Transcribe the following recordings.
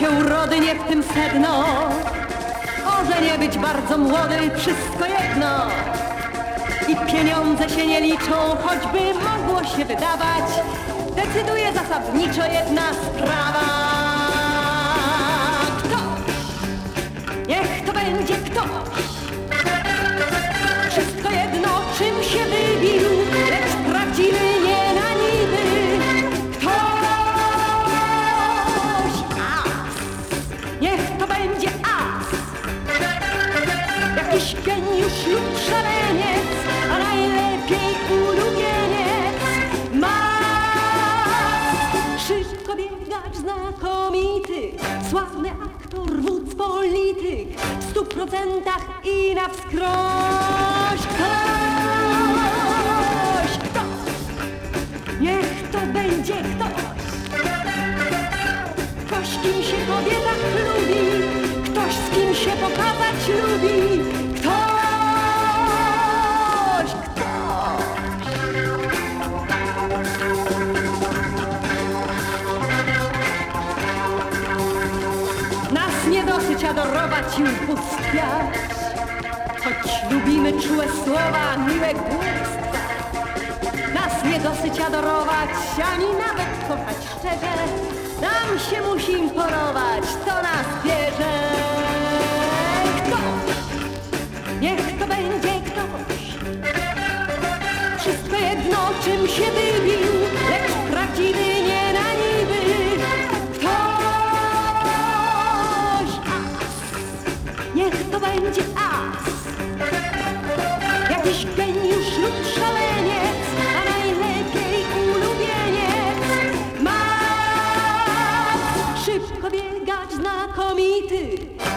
się urody, nie w tym sedno. Może nie być bardzo młody, wszystko jedno. I pieniądze się nie liczą, choćby mogło się wydawać. Decyduje zasadniczo jedna sprawa. Sławny aktor, wódz, polityk, w stu procentach i na wskroś. Ktoś, kto? Niech to będzie ktoś. Ktoś, kim się kobieta lubi, ktoś, z kim się pokazać lubi, dosyć adorować i ubóstwiać, choć lubimy czułe słowa, miłe głupstwa. Nas nie dosyć adorować, ani nawet kochać szczerze. Nam się musi imporować, to nas bierze. Ktoś, niech to będzie ktoś. Wszystko jedno, czym się wybił, lecz prawdziwy niech to będzie as. Jakiś geniusz lub szaleniec, a najlepiej ulubieniec. Ma szybko biegać znakomity,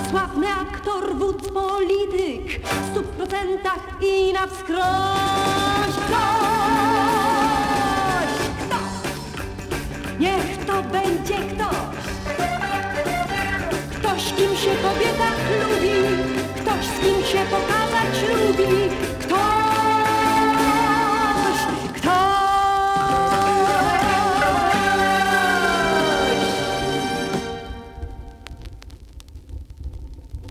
sławny aktor, wódz, polityk, w stu procentach i na wskroś. Ktoś, kto? Niech to będzie ktoś. Ktoś, kim się kobieta lubi, ktoś, z